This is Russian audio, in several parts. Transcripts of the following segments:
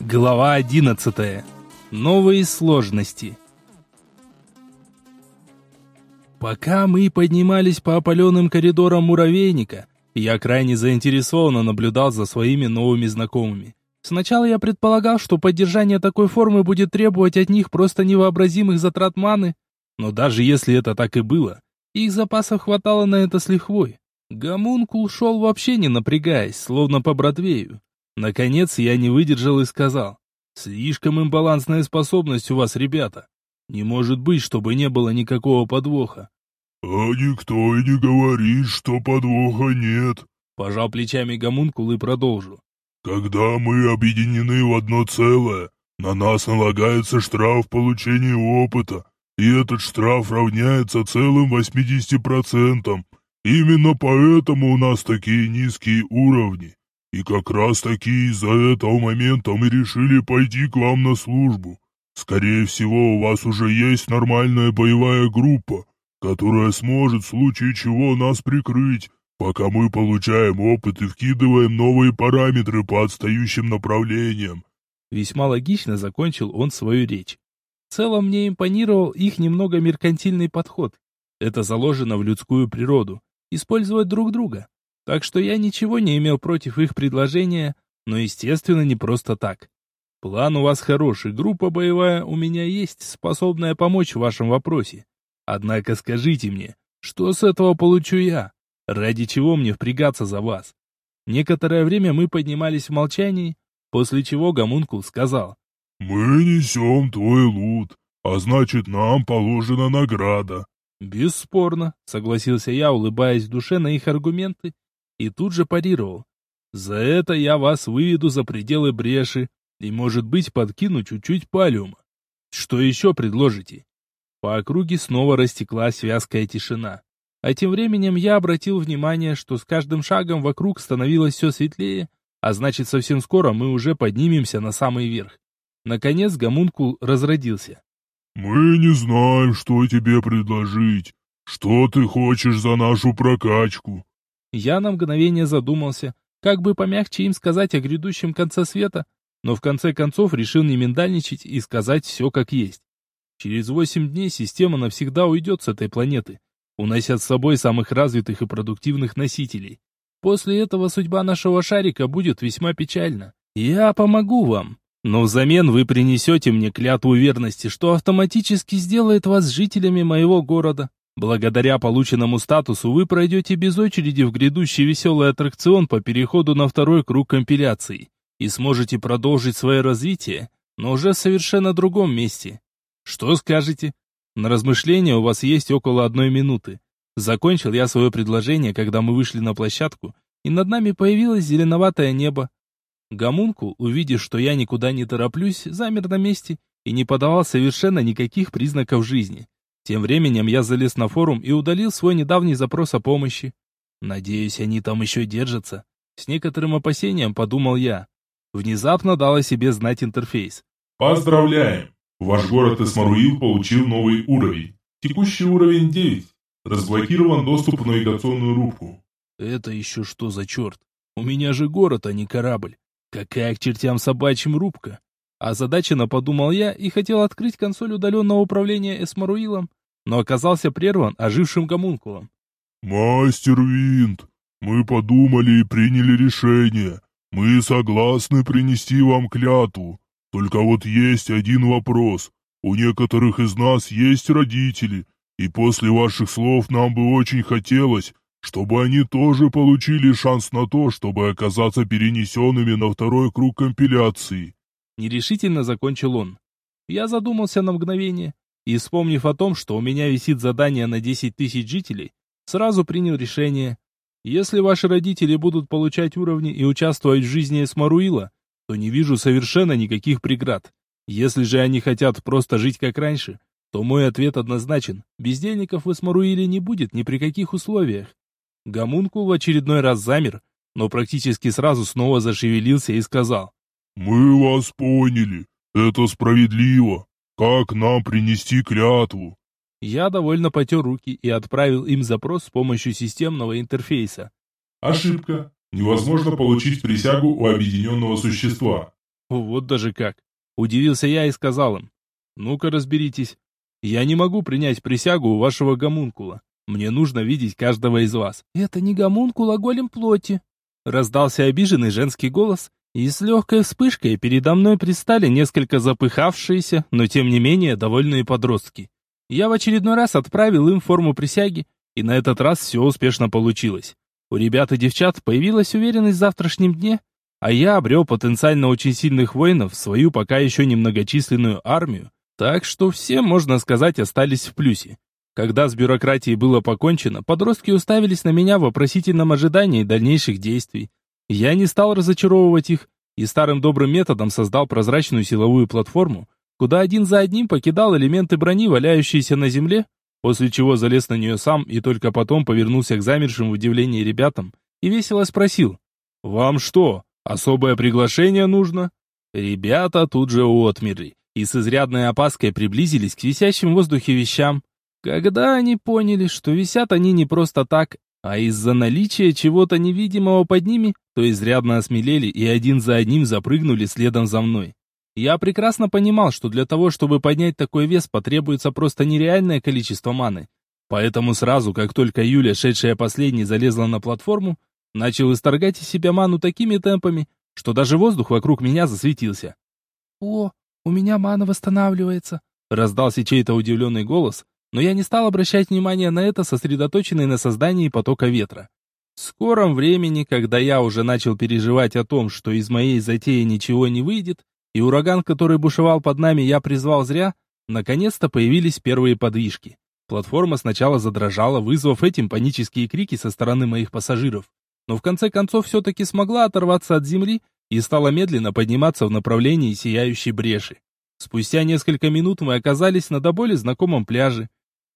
Глава 11. Новые сложности. Пока мы поднимались по опаленным коридорам муравейника, я крайне заинтересованно наблюдал за своими новыми знакомыми. Сначала я предполагал, что поддержание такой формы будет требовать от них просто невообразимых затрат маны, но даже если это так и было, их запасов хватало на это с лихвой. Гомункул шел вообще не напрягаясь, словно по Бродвею. Наконец я не выдержал и сказал, «Слишком имбалансная способность у вас, ребята. Не может быть, чтобы не было никакого подвоха». «А никто и не говорит, что подвоха нет», — пожал плечами гомункул и продолжил. «Когда мы объединены в одно целое, на нас налагается штраф получения опыта, и этот штраф равняется целым 80%. Именно поэтому у нас такие низкие уровни. И как раз таки из-за этого момента мы решили пойти к вам на службу. Скорее всего, у вас уже есть нормальная боевая группа, которая сможет в случае чего нас прикрыть, пока мы получаем опыт и вкидываем новые параметры по отстающим направлениям. Весьма логично закончил он свою речь. В целом мне импонировал их немного меркантильный подход. Это заложено в людскую природу. Использовать друг друга. Так что я ничего не имел против их предложения, но, естественно, не просто так. План у вас хороший, группа боевая у меня есть, способная помочь в вашем вопросе. Однако скажите мне, что с этого получу я? Ради чего мне впрягаться за вас? Некоторое время мы поднимались в молчании, после чего Гомункул сказал. «Мы несем твой лут, а значит, нам положена награда». «Бесспорно», — согласился я, улыбаясь в душе на их аргументы и тут же парировал. «За это я вас выведу за пределы бреши и, может быть, подкину чуть-чуть палиума. Что еще предложите?» По округе снова растеклась вязкая тишина. А тем временем я обратил внимание, что с каждым шагом вокруг становилось все светлее, а значит, совсем скоро мы уже поднимемся на самый верх. Наконец гомункул разродился. «Мы не знаем, что тебе предложить. Что ты хочешь за нашу прокачку?» Я на мгновение задумался, как бы помягче им сказать о грядущем конце света, но в конце концов решил не миндальничать и сказать все как есть. Через восемь дней система навсегда уйдет с этой планеты, унося с собой самых развитых и продуктивных носителей. После этого судьба нашего шарика будет весьма печальна. Я помогу вам, но взамен вы принесете мне клятву верности, что автоматически сделает вас жителями моего города. Благодаря полученному статусу вы пройдете без очереди в грядущий веселый аттракцион по переходу на второй круг компиляции и сможете продолжить свое развитие, но уже в совершенно другом месте. Что скажете? На размышление у вас есть около одной минуты. Закончил я свое предложение, когда мы вышли на площадку, и над нами появилось зеленоватое небо. Гомункул, увидев, что я никуда не тороплюсь, замер на месте и не подавал совершенно никаких признаков жизни. Тем временем я залез на форум и удалил свой недавний запрос о помощи. Надеюсь, они там еще держатся. С некоторым опасением подумал я. Внезапно дал о себе знать интерфейс. Поздравляем! Ваш город Эсмаруил получил новый уровень. Текущий уровень 9. Разблокирован доступ в навигационную рубку. Это еще что за черт? У меня же город, а не корабль. Какая к чертям собачьим рубка? Озадаченно подумал я и хотел открыть консоль удаленного управления Эсмаруилом, но оказался прерван ожившим гомункулом. «Мастер Винт, мы подумали и приняли решение. Мы согласны принести вам клятву. Только вот есть один вопрос. У некоторых из нас есть родители, и после ваших слов нам бы очень хотелось, чтобы они тоже получили шанс на то, чтобы оказаться перенесенными на второй круг компиляции. Нерешительно закончил он. Я задумался на мгновение и, вспомнив о том, что у меня висит задание на 10 тысяч жителей, сразу принял решение. Если ваши родители будут получать уровни и участвовать в жизни Эсмаруила, то не вижу совершенно никаких преград. Если же они хотят просто жить как раньше, то мой ответ однозначен. Бездельников в Эсмаруиле не будет ни при каких условиях. Гомункул в очередной раз замер, но практически сразу снова зашевелился и сказал. «Мы вас поняли. Это справедливо. Как нам принести клятву?» Я довольно потер руки и отправил им запрос с помощью системного интерфейса. Ошибка. Невозможно получить присягу у объединенного существа. Вот даже как. Удивился я и сказал им. Ну-ка разберитесь. Я не могу принять присягу у вашего гомункула. Мне нужно видеть каждого из вас. Это не гомункул, а голем плоти. Раздался обиженный женский голос, и с легкой вспышкой передо мной пристали несколько запыхавшиеся, но тем не менее довольные подростки. Я в очередной раз отправил им форму присяги, и на этот раз все успешно получилось. У ребят и девчат появилась уверенность в завтрашнем дне, а я обрел потенциально очень сильных воинов, свою пока еще немногочисленную армию, так что все, можно сказать, остались в плюсе. Когда с бюрократией было покончено, подростки уставились на меня в вопросительном ожидании дальнейших действий. Я не стал разочаровывать их и старым добрым методом создал прозрачную силовую платформу, куда один за одним покидал элементы брони, валяющиеся на земле, после чего залез на нее сам и только потом повернулся к замершим в удивлении ребятам и весело спросил «Вам что, особое приглашение нужно?» Ребята тут же отмерли и с изрядной опаской приблизились к висящим в воздухе вещам. Когда они поняли, что висят они не просто так, а из-за наличия чего-то невидимого под ними, то изрядно осмелели и один за одним запрыгнули следом за мной. Я прекрасно понимал, что для того, чтобы поднять такой вес, потребуется просто нереальное количество маны. Поэтому сразу, как только Юля, шедшая последней, залезла на платформу, начал исторгать из себя ману такими темпами, что даже воздух вокруг меня засветился. «О, у меня мана восстанавливается», — раздался чей-то удивленный голс, но я не стал обращать внимания на это, сосредоточенный на создании потока ветра. В скором времени, когда я уже начал переживать о том, что из моей затеи ничего не выйдет, и ураган, который бушевал под нами, я призвал зря, наконец-то появились первые подвижки. Платформа сначала задрожала, вызвав этим панические крики со стороны моих пассажиров, но в конце концов все-таки смогла оторваться от земли и стала медленно подниматься в направлении сияющей бреши. Спустя несколько минут мы оказались на до боли знакомом пляже,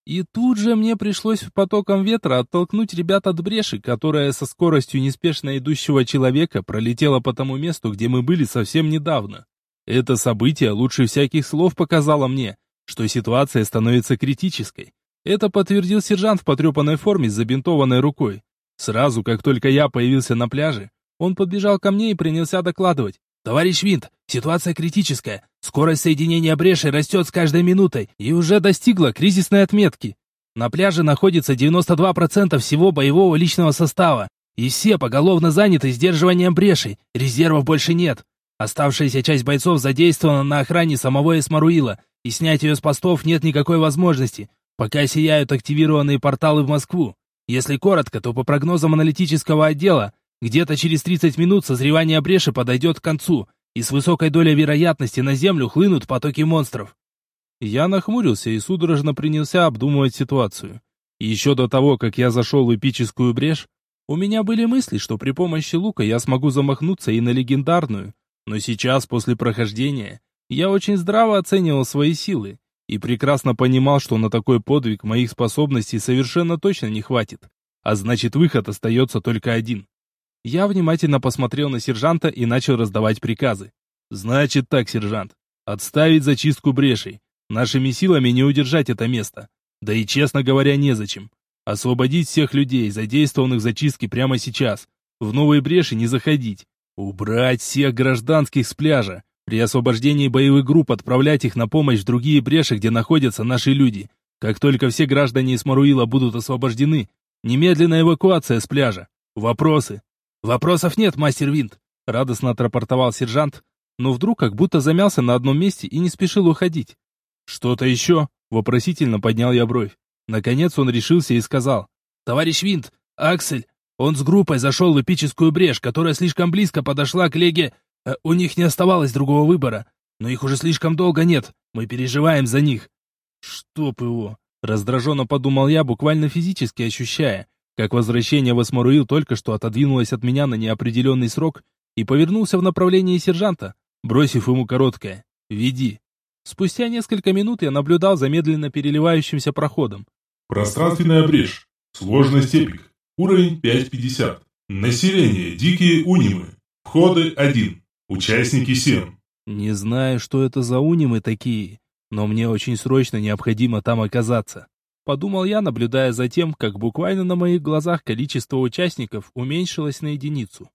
и тут же мне пришлось потоком ветра оттолкнуть ребят от бреши, которая со скоростью неспешно идущего человека пролетела по тому месту, где мы были совсем недавно. Это событие лучше всяких слов показало мне, что ситуация становится критической. Это подтвердил сержант в потрепанной форме с забинтованной рукой. Сразу, как только я появился на пляже, он подбежал ко мне и принялся докладывать. «Товарищ Винт, ситуация критическая. Скорость соединения бреши растет с каждой минутой и уже достигла кризисной отметки. На пляже находится 92% всего боевого личного состава, и все поголовно заняты сдерживанием брешей, резервов больше нет. Оставшаяся часть бойцов задействована на охране самого Эсмаруила, и снять ее с постов нет никакой возможности, пока сияют активированные порталы в Москву. Если коротко, то по прогнозам аналитического отдела, где-то через 30 минут созревание бреши подойдет к концу, и с высокой долей вероятности на Землю хлынут потоки монстров. Я нахмурился и судорожно принялся обдумывать ситуацию. Еще до того, как я зашел в эпическую брешь, у меня были мысли, что при помощи лука я смогу замахнуться и на легендарную. Но сейчас, после прохождения, я очень здраво оценивал свои силы и прекрасно понимал, что на такой подвиг моих способностей совершенно точно не хватит. А значит, выход остается только один. Я внимательно посмотрел на сержанта и начал раздавать приказы. «Значит так, сержант. Отставить зачистку брешей. Нашими силами не удержать это место. Да и, честно говоря, незачем. Освободить всех людей, задействованных в зачистке прямо сейчас. В новые бреши не заходить. Убрать всех гражданских с пляжа. При освобождении боевых групп отправлять их на помощь в другие бреши, где находятся наши люди. Как только все граждане из Маруила будут освобождены, немедленная эвакуация с пляжа. Вопросы? «Вопросов нет, мастер Винт», — радостно отрапортовал сержант, но вдруг как будто замялся на одном месте и не спешил уходить. «Что-то еще?» — вопросительно поднял я бровь. Наконец он решился и сказал. «Товарищ Винт, Аксель, он с группой зашел в эпическую брешь, которая слишком близко подошла к леге... Э, у них не оставалось другого выбора, но их уже слишком долго нет, мы переживаем за них». «Чтоб его!» — раздраженно подумал я, буквально физически ощущая, как возвращение в Эсмаруил только что отодвинулось от меня на неопределенный срок и повернулся в направлении сержанта, бросив ему короткое «Веди». Спустя несколько минут я наблюдал за медленно переливающимся проходом. Пространственная брешь. Сложность эпик. Уровень 5.50. Население. Дикие унимы. Входы 1. Участники 7. Не знаю, что это за унимы такие, но мне очень срочно необходимо там оказаться. Подумал я, наблюдая за тем, как буквально на моих глазах количество участников уменьшилось на единицу.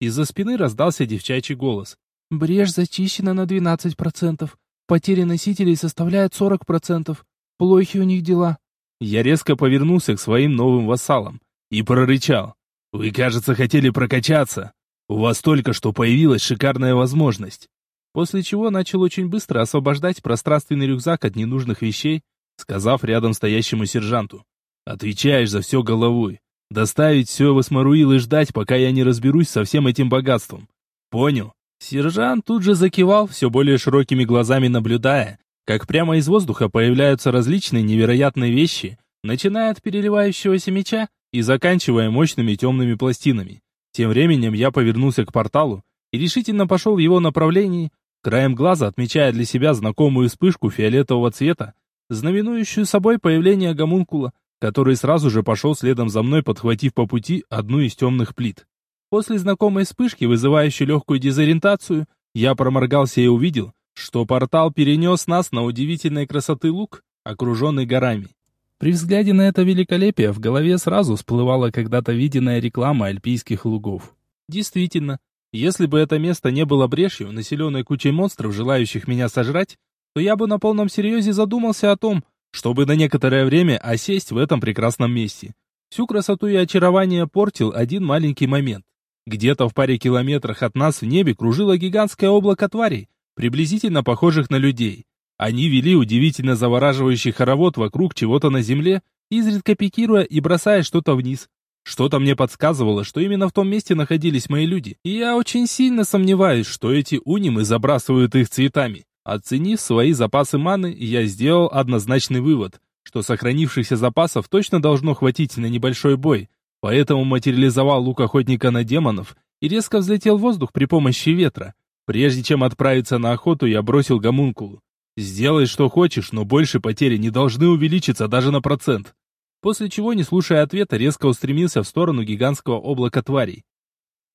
Из-за спины раздался девчачий голос. Брешь зачищена на 12%. Потери носителей составляют 40%. Плохи у них дела. Я резко повернулся к своим новым вассалам и прорычал. «Вы, кажется, хотели прокачаться. У вас только что появилась шикарная возможность». После чего начал очень быстро освобождать пространственный рюкзак от ненужных вещей, сказав рядом стоящему сержанту. «Отвечаешь за все головой. Доставить все в Эсмаруил и ждать, пока я не разберусь со всем этим богатством. Понял?» Сержант тут же закивал, все более широкими глазами наблюдая, как прямо из воздуха появляются различные невероятные вещи, начиная от переливающегося меча и заканчивая мощными темными пластинами. Тем временем я повернулся к порталу и решительно пошел в его направлении, краем глаза отмечая для себя знакомую вспышку фиолетового цвета, знаменующую собой появление гомункула, который сразу же пошел следом за мной, подхватив по пути одну из темных плит. После знакомой вспышки, вызывающей легкую дезориентацию, я проморгался и увидел, что портал перенес нас на удивительной красоты луг, окруженный горами. При взгляде на это великолепие в голове сразу всплывала когда-то виденная реклама альпийских лугов. Действительно, если бы это место не было брешью, населенной кучей монстров, желающих меня сожрать, то я бы на полном серьезе задумался о том, чтобы на некоторое время осесть в этом прекрасном месте. Всю красоту и очарование портил один маленький момент. Где-то в паре километрах от нас в небе кружило гигантское облако тварей, приблизительно похожих на людей. Они вели удивительно завораживающий хоровод вокруг чего-то на земле, изредка пикируя и бросая что-то вниз. Что-то мне подсказывало, что именно в том месте находились мои люди, и я очень сильно сомневаюсь, что эти унимы забрасывают их цветами. Оценив свои запасы маны, я сделал однозначный вывод, что сохранившихся запасов точно должно хватить на небольшой бой, Поэтому материализовал лук охотника на демонов и резко взлетел в воздух при помощи ветра. Прежде чем отправиться на охоту, я бросил гомункулу. «Сделай, что хочешь, но больше потери не должны увеличиться даже на процент». После чего, не слушая ответа, резко устремился в сторону гигантского облака тварей.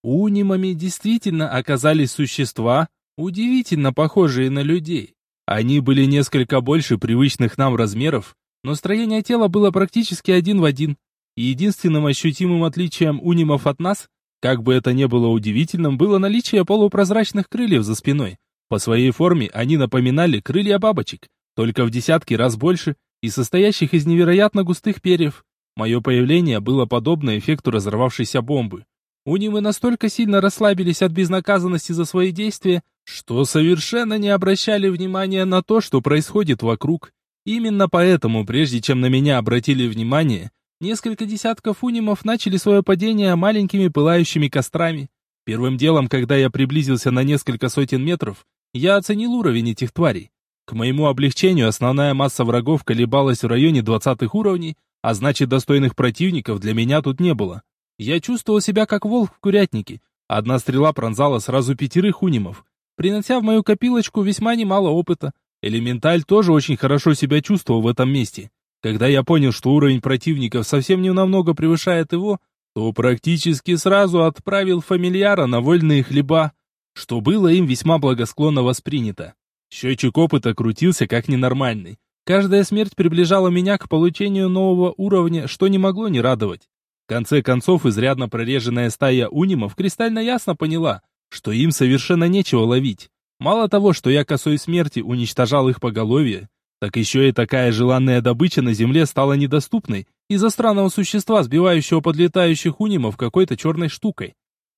Унимами действительно оказались существа, удивительно похожие на людей. Они были несколько больше привычных нам размеров, но строение тела было практически один в один единственным ощутимым отличием унимов от нас, как бы это ни было удивительным, было наличие полупрозрачных крыльев за спиной. По своей форме они напоминали крылья бабочек, только в десятки раз больше и состоящих из невероятно густых перьев. Мое появление было подобно эффекту разорвавшейся бомбы. Унимы настолько сильно расслабились от безнаказанности за свои действия, что совершенно не обращали внимания на то, что происходит вокруг. Именно поэтому, прежде чем на меня обратили внимание, Несколько десятков унимов начали свое падение маленькими пылающими кострами. Первым делом, когда я приблизился на несколько сотен метров, я оценил уровень этих тварей. К моему облегчению основная масса врагов колебалась в районе двадцатых уровней, а значит достойных противников для меня тут не было. Я чувствовал себя как волк в курятнике. Одна стрела пронзала сразу пятерых унимов, принося в мою копилочку весьма немало опыта. Элементаль тоже очень хорошо себя чувствовал в этом месте. Когда я понял, что уровень противников совсем не намного превышает его, то практически сразу отправил фамильяра на вольные хлеба, что было им весьма благосклонно воспринято. Счетчик опыта крутился как ненормальный. Каждая смерть приближала меня к получению нового уровня, что не могло не радовать. В конце концов, изрядно прореженная стая унимов кристально ясно поняла, что им совершенно нечего ловить. Мало того, что я косой смерти уничтожал их поголовье, так еще и такая желанная добыча на земле стала недоступной из-за странного существа, сбивающего подлетающих унимов какой-то черной штукой.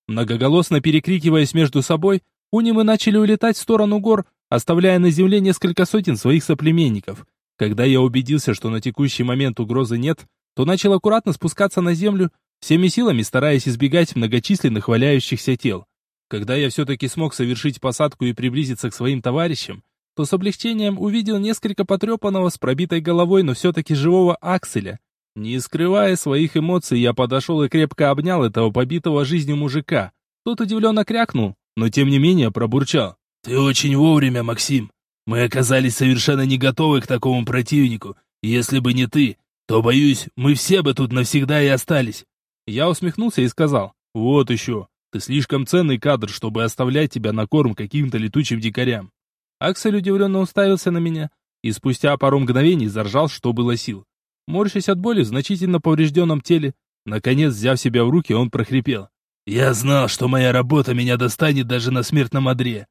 Многоголосно перекрикиваясь между собой, унимы начали улетать в сторону гор, оставляя на земле несколько сотен своих соплеменников. Когда я убедился, что на текущий момент угрозы нет, то начал аккуратно спускаться на землю, всеми силами стараясь избегать многочисленных валяющихся тел. Когда я все-таки смог совершить посадку и приблизиться к своим товарищам, то с облегчением увидел несколько потрепанного с пробитой головой, но все-таки живого акселя. Не скрывая своих эмоций, я подошел и крепко обнял этого побитого жизнью мужика. Тот удивленно крякнул, но тем не менее пробурчал. «Ты очень вовремя, Максим. Мы оказались совершенно не готовы к такому противнику. Если бы не ты, то, боюсь, мы все бы тут навсегда и остались». Я усмехнулся и сказал, «Вот еще, ты слишком ценный кадр, чтобы оставлять тебя на корм каким-то летучим дикарям. Аксель удивленно уставился на меня и спустя пару мгновений заржал, что было сил. Морщась от боли в значительно поврежденном теле, наконец, взяв себя в руки, он прохрипел. «Я знал, что моя работа меня достанет даже на смертном одре.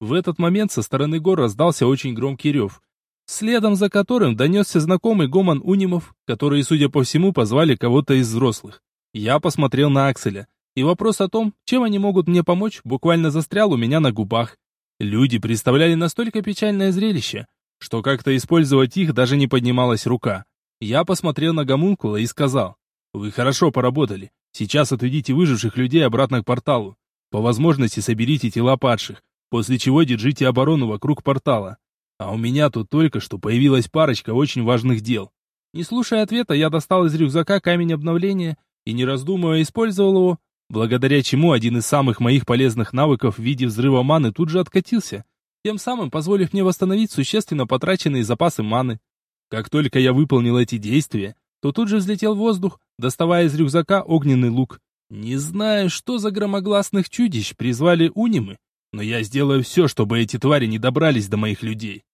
В этот момент со стороны гор раздался очень громкий рев, следом за которым донесся знакомый гомон унимов, которые, судя по всему, позвали кого-то из взрослых. Я посмотрел на Акселя, и вопрос о том, чем они могут мне помочь, буквально застрял у меня на губах. Люди представляли настолько печальное зрелище, что как-то использовать их даже не поднималась рука. Я посмотрел на гомункула и сказал, «Вы хорошо поработали. Сейчас отведите выживших людей обратно к порталу. По возможности соберите тела падших, после чего держите оборону вокруг портала. А у меня тут только что появилась парочка очень важных дел». Не слушая ответа, я достал из рюкзака камень обновления и, не раздумывая, использовал его, благодаря чему один из самых моих полезных навыков в виде взрыва маны тут же откатился, тем самым позволив мне восстановить существенно потраченные запасы маны. Как только я выполнил эти действия, то тут же взлетел в воздух, доставая из рюкзака огненный лук. Не знаю, что за громогласных чудищ призвали унимы, но я сделаю все, чтобы эти твари не добрались до моих людей.